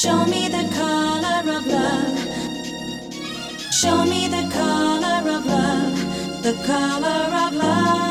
Show me the color of love. Show me the color of love. The color of love.